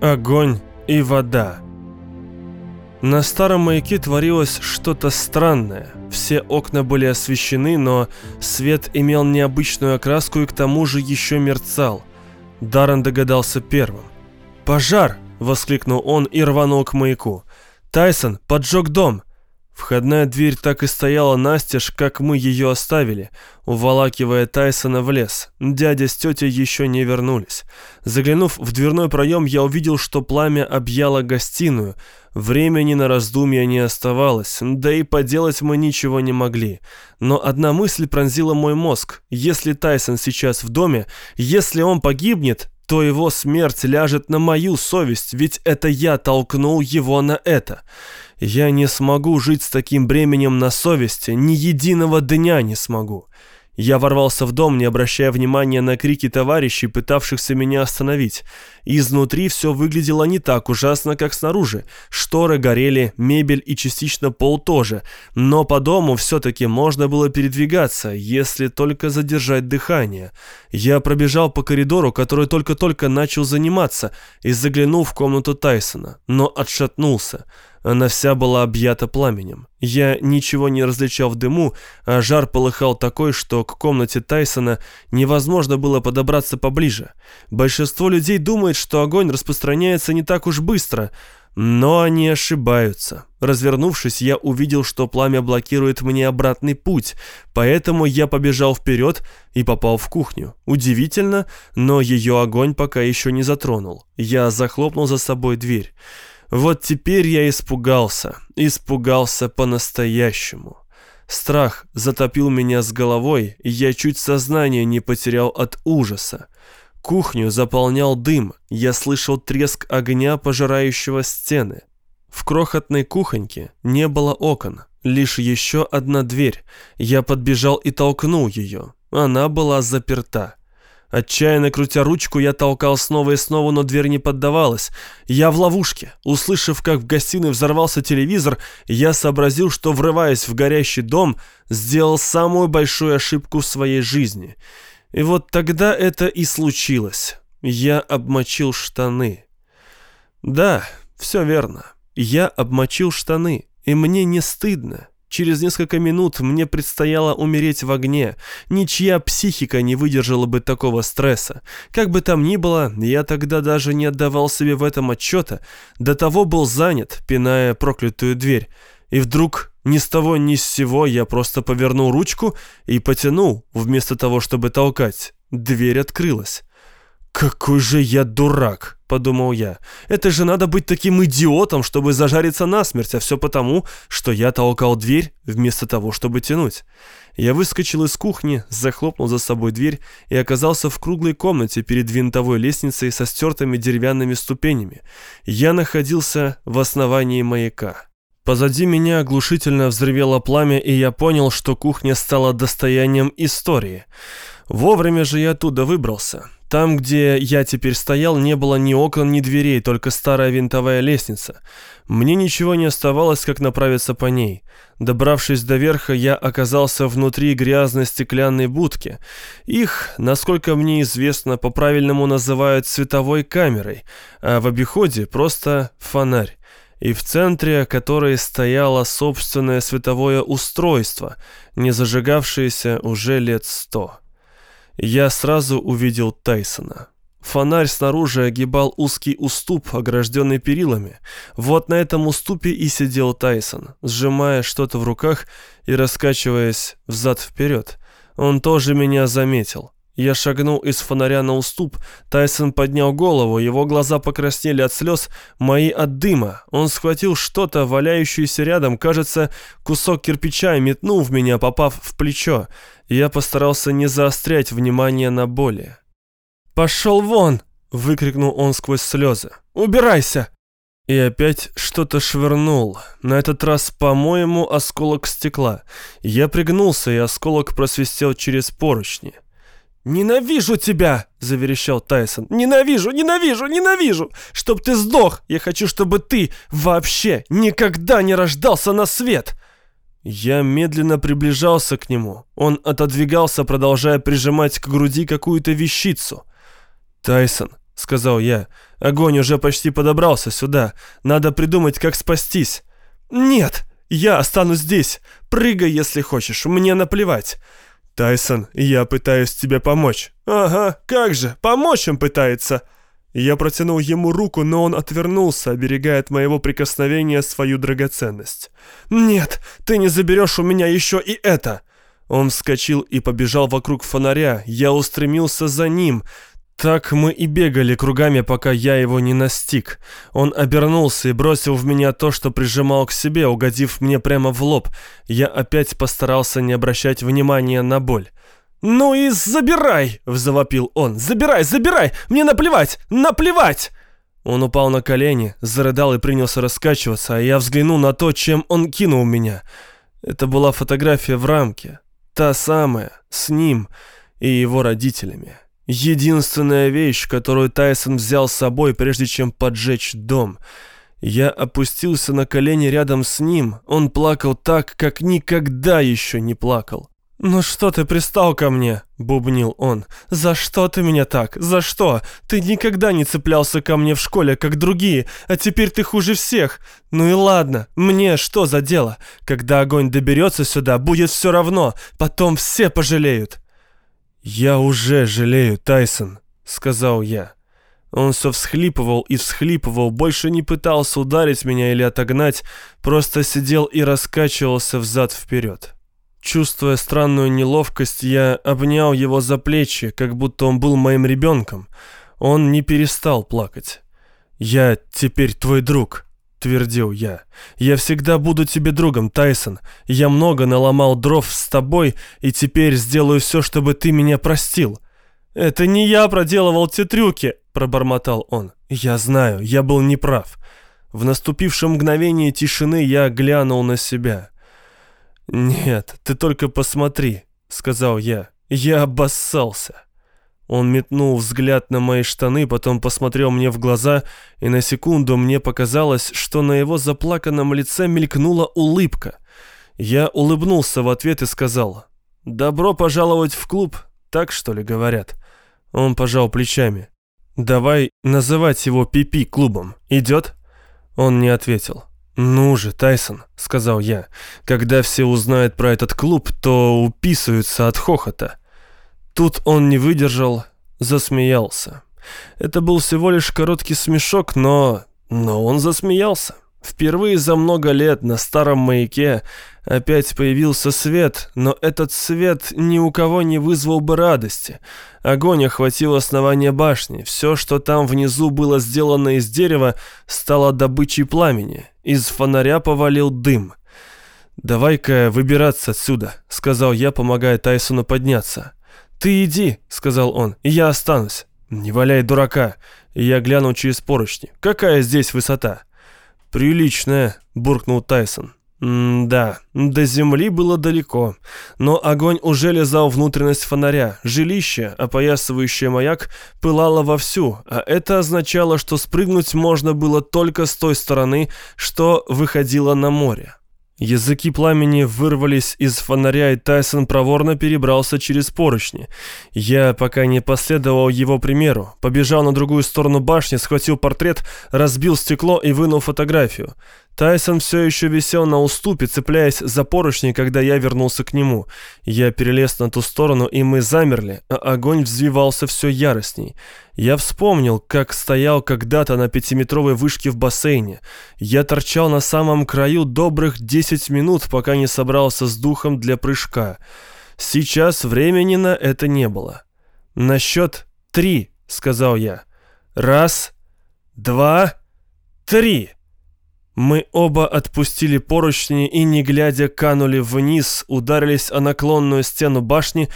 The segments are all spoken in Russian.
Огонь и вода. На старом маяке творилось что-то странное. Все окна были освещены, но свет имел необычную окраску и к тому же еще мерцал. Даррен догадался первым. «Пожар!» — воскликнул он и рванул к маяку. «Тайсон поджег дом!» Входная дверь так и стояла настежь, как мы ее оставили, уволакивая Тайсона в лес. Дядя с тетей еще не вернулись. Заглянув в дверной проем, я увидел, что пламя объяло гостиную. Времени на раздумья не оставалось, да и поделать мы ничего не могли. Но одна мысль пронзила мой мозг. Если Тайсон сейчас в доме, если он погибнет, то его смерть ляжет на мою совесть, ведь это я толкнул его на это. Я не смогу жить с таким бременем на совести, ни единого дня не смогу. Я ворвался в дом, не обращая внимания на крики товарищей, пытавшихся меня остановить. Изнутри все выглядело не так ужасно, как снаружи. Шторы горели, мебель и частично пол тоже. Но по дому все-таки можно было передвигаться, если только задержать дыхание. Я пробежал по коридору, который только-только начал заниматься, и заглянул в комнату Тайсона, но отшатнулся. Она вся была объята пламенем. Я ничего не различал в дыму, а жар полыхал такой, что к комнате Тайсона невозможно было подобраться поближе. Большинство людей думает, что огонь распространяется не так уж быстро, но они ошибаются. Развернувшись, я увидел, что пламя блокирует мне обратный путь, поэтому я побежал вперед и попал в кухню. Удивительно, но ее огонь пока еще не затронул. Я захлопнул за собой дверь. Вот теперь я испугался, испугался по-настоящему. Страх затопил меня с головой, и я чуть сознание не потерял от ужаса. Кухню заполнял дым, я слышал треск огня, пожирающего стены. В крохотной кухоньке не было окон, лишь еще одна дверь. Я подбежал и толкнул ее. Она была заперта. Отчаянно крутя ручку, я толкал снова и снова, но дверь не поддавалась. Я в ловушке. Услышав, как в гостиной взорвался телевизор, я сообразил, что, врываясь в горящий дом, сделал самую большую ошибку в своей жизни. И вот тогда это и случилось. Я обмочил штаны. Да, все верно. Я обмочил штаны, и мне не стыдно. Через несколько минут мне предстояло умереть в огне. Ничья психика не выдержала бы такого стресса. Как бы там ни было, я тогда даже не отдавал себе в этом отчета. До того был занят, пиная проклятую дверь. И вдруг ни с того ни с сего я просто повернул ручку и потянул, вместо того, чтобы толкать. Дверь открылась. «Какой же я дурак!» — подумал я. «Это же надо быть таким идиотом, чтобы зажариться насмерть, а все потому, что я толкал дверь вместо того, чтобы тянуть». Я выскочил из кухни, захлопнул за собой дверь и оказался в круглой комнате перед винтовой лестницей со стертыми деревянными ступенями. Я находился в основании маяка. Позади меня оглушительно взревело пламя, и я понял, что кухня стала достоянием истории. Вовремя же я оттуда выбрался. Там, где я теперь стоял, не было ни окон, ни дверей, только старая винтовая лестница. Мне ничего не оставалось, как направиться по ней. Добравшись до верха, я оказался внутри грязной стеклянной будки. Их, насколько мне известно, по-правильному называют световой камерой, а в обиходе просто фонарь. И в центре которой стояло собственное световое устройство, не зажигавшееся уже лет сто. Я сразу увидел Тайсона. Фонарь снаружи огибал узкий уступ, огражденный перилами. Вот на этом уступе и сидел Тайсон, сжимая что-то в руках и раскачиваясь взад-вперед. Он тоже меня заметил. Я шагнул из фонаря на уступ. Тайсон поднял голову, его глаза покраснели от слез, мои от дыма. Он схватил что-то, валяющееся рядом, кажется, кусок кирпича и метнул в меня, попав в плечо. Я постарался не заострять внимание на боли. «Пошел вон!» — выкрикнул он сквозь слезы. «Убирайся!» И опять что-то швырнул. На этот раз, по-моему, осколок стекла. Я пригнулся, и осколок просвистел через поручни. «Ненавижу тебя!» — заверещал Тайсон. «Ненавижу, ненавижу, ненавижу! Чтоб ты сдох! Я хочу, чтобы ты вообще никогда не рождался на свет!» Я медленно приближался к нему. Он отодвигался, продолжая прижимать к груди какую-то вещицу. «Тайсон», — сказал я. «Огонь уже почти подобрался сюда. Надо придумать, как спастись». «Нет, я останусь здесь. Прыгай, если хочешь, мне наплевать». «Тайсон, я пытаюсь тебе помочь». «Ага, как же, помочь им пытается». Я протянул ему руку, но он отвернулся, оберегая от моего прикосновения свою драгоценность. «Нет, ты не заберешь у меня еще и это!» Он вскочил и побежал вокруг фонаря. Я устремился за ним. Так мы и бегали кругами, пока я его не настиг. Он обернулся и бросил в меня то, что прижимал к себе, угодив мне прямо в лоб. Я опять постарался не обращать внимания на боль. «Ну и забирай!» — завопил он. «Забирай, забирай! Мне наплевать! Наплевать!» Он упал на колени, зарыдал и принялся раскачиваться, а я взглянул на то, чем он кинул меня. Это была фотография в рамке. Та самая, с ним и его родителями. Единственная вещь, которую Тайсон взял с собой, прежде чем поджечь дом. Я опустился на колени рядом с ним. Он плакал так, как никогда еще не плакал. «Ну что ты пристал ко мне?» — бубнил он. «За что ты меня так? За что? Ты никогда не цеплялся ко мне в школе, как другие, а теперь ты хуже всех. Ну и ладно, мне что за дело? Когда огонь доберется сюда, будет все равно, потом все пожалеют». «Я уже жалею, Тайсон», — сказал я. Он все всхлипывал и всхлипывал, больше не пытался ударить меня или отогнать, просто сидел и раскачивался взад-вперед. Чувствуя странную неловкость, я обнял его за плечи, как будто он был моим ребенком. Он не перестал плакать. «Я теперь твой друг», — твердил я. «Я всегда буду тебе другом, Тайсон. Я много наломал дров с тобой, и теперь сделаю все, чтобы ты меня простил». «Это не я проделывал те трюки», — пробормотал он. «Я знаю, я был неправ». В наступившем мгновении тишины я глянул на себя. «Нет, ты только посмотри», — сказал я. «Я обоссался». Он метнул взгляд на мои штаны, потом посмотрел мне в глаза, и на секунду мне показалось, что на его заплаканном лице мелькнула улыбка. Я улыбнулся в ответ и сказал, «Добро пожаловать в клуб, так что ли говорят?» Он пожал плечами. «Давай называть его Пипи клубом. Идет?» Он не ответил. «Ну же, Тайсон», — сказал я, — «когда все узнают про этот клуб, то уписываются от хохота». Тут он не выдержал, засмеялся. Это был всего лишь короткий смешок, но... но он засмеялся. Впервые за много лет на старом маяке опять появился свет, но этот свет ни у кого не вызвал бы радости. Огонь охватил основание башни. Все, что там внизу было сделано из дерева, стало добычей пламени. Из фонаря повалил дым. «Давай-ка выбираться отсюда», — сказал я, помогая Тайсону подняться. «Ты иди», — сказал он, — «я останусь». «Не валяй дурака». Я глянул через поручни. «Какая здесь высота?» «Приличная», — буркнул Тайсон. М-да, до земли было далеко, но огонь уже лизал внутренность фонаря. Жилище, опоясывающее маяк, пылало вовсю, а это означало, что спрыгнуть можно было только с той стороны, что выходило на море. Языки пламени вырвались из фонаря, и Тайсон проворно перебрался через поручни. Я пока не последовал его примеру. Побежал на другую сторону башни, схватил портрет, разбил стекло и вынул фотографию. Тайсон все еще висел на уступе, цепляясь за поручни, когда я вернулся к нему. Я перелез на ту сторону, и мы замерли, а огонь взвивался все яростней. Я вспомнил, как стоял когда-то на пятиметровой вышке в бассейне. Я торчал на самом краю добрых десять минут, пока не собрался с духом для прыжка. Сейчас времени на это не было. «На счет три», — сказал я. «Раз, два, три». Мы оба отпустили поручни и, не глядя, канули вниз, ударились о наклонную стену башни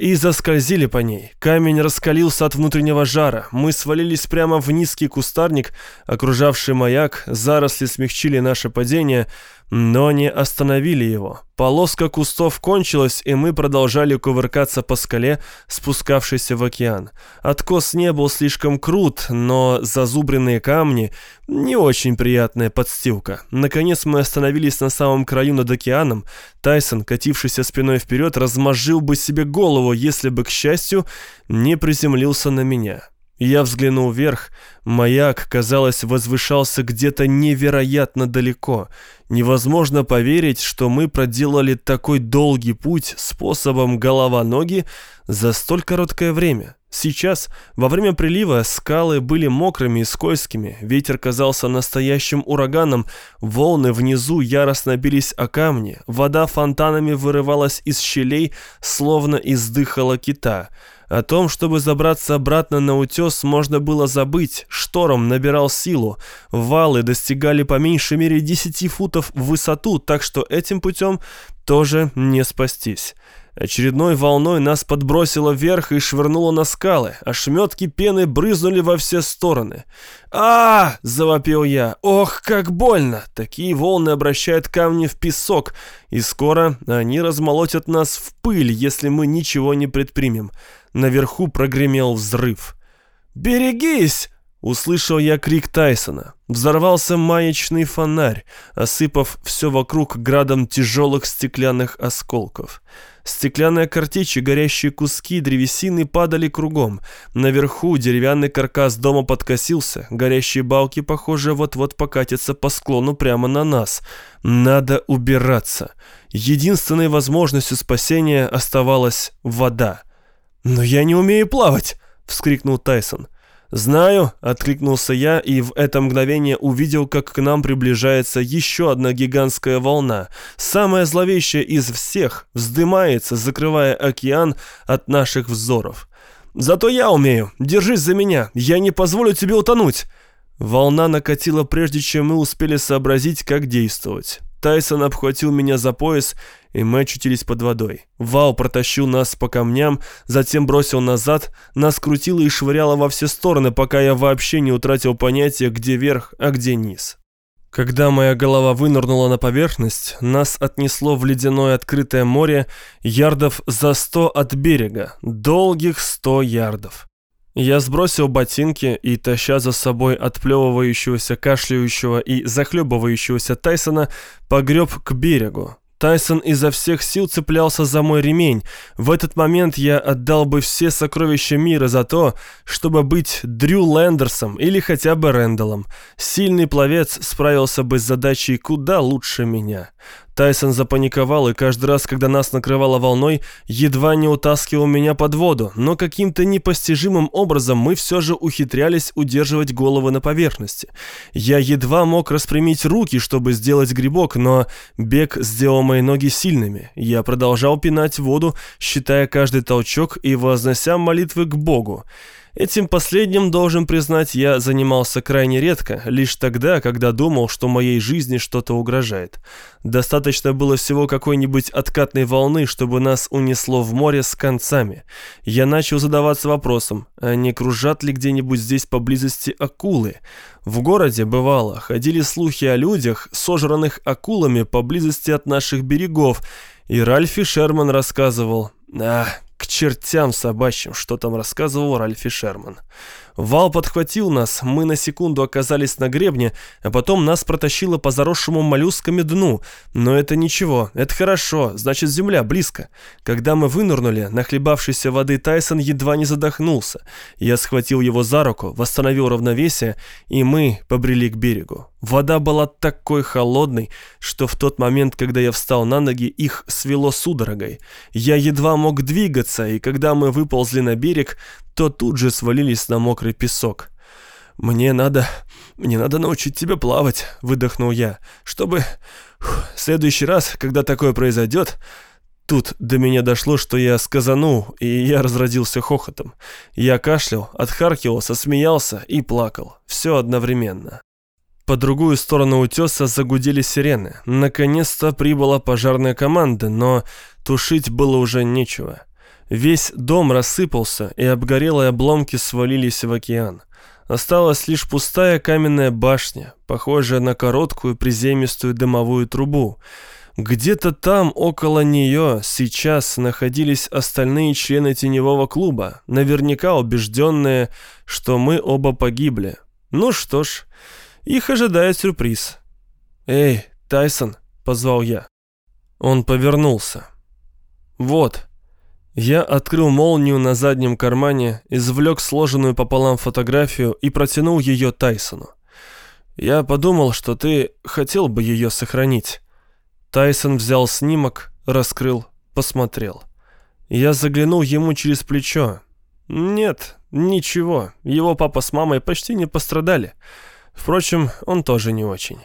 и заскользили по ней. Камень раскалился от внутреннего жара. Мы свалились прямо в низкий кустарник, окружавший маяк, заросли смягчили наше падение — но не остановили его. Полоска кустов кончилась, и мы продолжали кувыркаться по скале, спускавшейся в океан. Откос не был слишком крут, но зазубренные камни — не очень приятная подстилка. Наконец мы остановились на самом краю над океаном. Тайсон, катившийся спиной вперед, размозжил бы себе голову, если бы, к счастью, не приземлился на меня. Я взглянул вверх. Маяк, казалось, возвышался где-то невероятно далеко. Невозможно поверить, что мы проделали такой долгий путь способом голова-ноги за столь короткое время. Сейчас, во время прилива, скалы были мокрыми и скользкими, ветер казался настоящим ураганом, волны внизу яростно бились о камни, вода фонтанами вырывалась из щелей, словно издыхала кита — о том, чтобы забраться обратно на утес, можно было забыть. Шторм набирал силу. Валы достигали по меньшей мере 10 футов в высоту, так что этим путем тоже не спастись. Очередной волной нас подбросило вверх и швырнуло на скалы. Ошметки пены брызнули во все стороны. а, -а, -а завопил я. «Ох, как больно! Такие волны обращают камни в песок, и скоро они размолотят нас в пыль, если мы ничего не предпримем». Наверху прогремел взрыв. «Берегись!» Услышал я крик Тайсона. Взорвался маячный фонарь, осыпав все вокруг градом тяжелых стеклянных осколков. Стеклянные картечи, горящие куски древесины падали кругом. Наверху деревянный каркас дома подкосился, горящие балки, похоже, вот-вот покатятся по склону прямо на нас. Надо убираться. Единственной возможностью спасения оставалась вода. «Но я не умею плавать!» — вскрикнул Тайсон. «Знаю», — откликнулся я и в это мгновение увидел, как к нам приближается еще одна гигантская волна, самая зловещая из всех, вздымается, закрывая океан от наших взоров. «Зато я умею. Держись за меня. Я не позволю тебе утонуть». Волна накатила, прежде чем мы успели сообразить, как действовать. Тайсон обхватил меня за пояс, и мы очутились под водой. Вал протащил нас по камням, затем бросил назад, нас крутило и швыряло во все стороны, пока я вообще не утратил понятия, где верх, а где низ. Когда моя голова вынырнула на поверхность, нас отнесло в ледяное открытое море ярдов за сто от берега, долгих сто ярдов. Я сбросил ботинки и, таща за собой отплевывающегося, кашляющего и захлебывающегося Тайсона, погреб к берегу. Тайсон изо всех сил цеплялся за мой ремень. В этот момент я отдал бы все сокровища мира за то, чтобы быть Дрю Лендерсом или хотя бы Рэндаллом. Сильный пловец справился бы с задачей куда лучше меня. Тайсон запаниковал и каждый раз, когда нас накрывало волной, едва не утаскивал меня под воду, но каким-то непостижимым образом мы все же ухитрялись удерживать головы на поверхности. Я едва мог распрямить руки, чтобы сделать грибок, но бег сделал мои ноги сильными. Я продолжал пинать воду, считая каждый толчок и вознося молитвы к Богу. Этим последним, должен признать, я занимался крайне редко, лишь тогда, когда думал, что моей жизни что-то угрожает. Достаточно было всего какой-нибудь откатной волны, чтобы нас унесло в море с концами. Я начал задаваться вопросом, а не кружат ли где-нибудь здесь поблизости акулы? В городе, бывало, ходили слухи о людях, сожранных акулами поблизости от наших берегов, и Ральфи Шерман рассказывал, «А, к чертям собачьим, что там рассказывал Ральфи Шерман. Вал подхватил нас, мы на секунду оказались на гребне, а потом нас протащило по заросшему моллюсками дну. Но это ничего, это хорошо, значит земля близко. Когда мы вынырнули, нахлебавшейся воды Тайсон едва не задохнулся. Я схватил его за руку, восстановил равновесие, и мы побрели к берегу. Вода была такой холодной, что в тот момент, когда я встал на ноги, их свело судорогой. Я едва мог двигаться, и когда мы выползли на берег, то тут же свалились на мокрый песок. «Мне надо... мне надо научить тебя плавать», — выдохнул я, «чтобы... в следующий раз, когда такое произойдет...» Тут до меня дошло, что я сказанул, и я разродился хохотом. Я кашлял, отхаркивался, смеялся и плакал. Все одновременно. По другую сторону утеса загудели сирены. Наконец-то прибыла пожарная команда, но тушить было уже нечего. Весь дом рассыпался, и обгорелые обломки свалились в океан. Осталась лишь пустая каменная башня, похожая на короткую приземистую дымовую трубу. Где-то там, около нее, сейчас находились остальные члены теневого клуба, наверняка убежденные, что мы оба погибли. Ну что ж, их ожидает сюрприз. «Эй, Тайсон!» — позвал я. Он повернулся. «Вот!» Я открыл молнию на заднем кармане, извлек сложенную пополам фотографию и протянул ее Тайсону. Я подумал, что ты хотел бы ее сохранить. Тайсон взял снимок, раскрыл, посмотрел. Я заглянул ему через плечо. Нет, ничего, его папа с мамой почти не пострадали. Впрочем, он тоже не очень.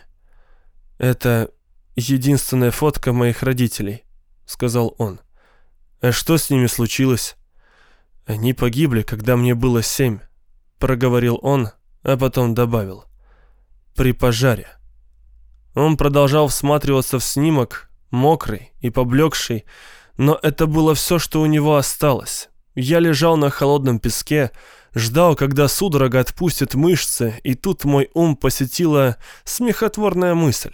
Это единственная фотка моих родителей, сказал он. А что с ними случилось? Они погибли, когда мне было семь, проговорил он, а потом добавил. При пожаре. Он продолжал всматриваться в снимок, мокрый и поблекший, но это было все, что у него осталось. Я лежал на холодном песке, ждал, когда судорога отпустит мышцы, и тут мой ум посетила смехотворная мысль.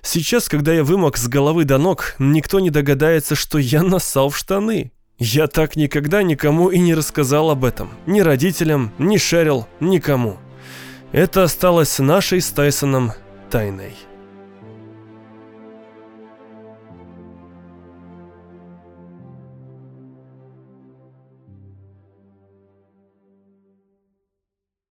Сейчас, когда я вымок с головы до ног, никто не догадается, что я нассал в штаны. Я так никогда никому и не рассказал об этом. Ни родителям, ни Шерил, никому. Это осталось нашей с Тайсоном тайной.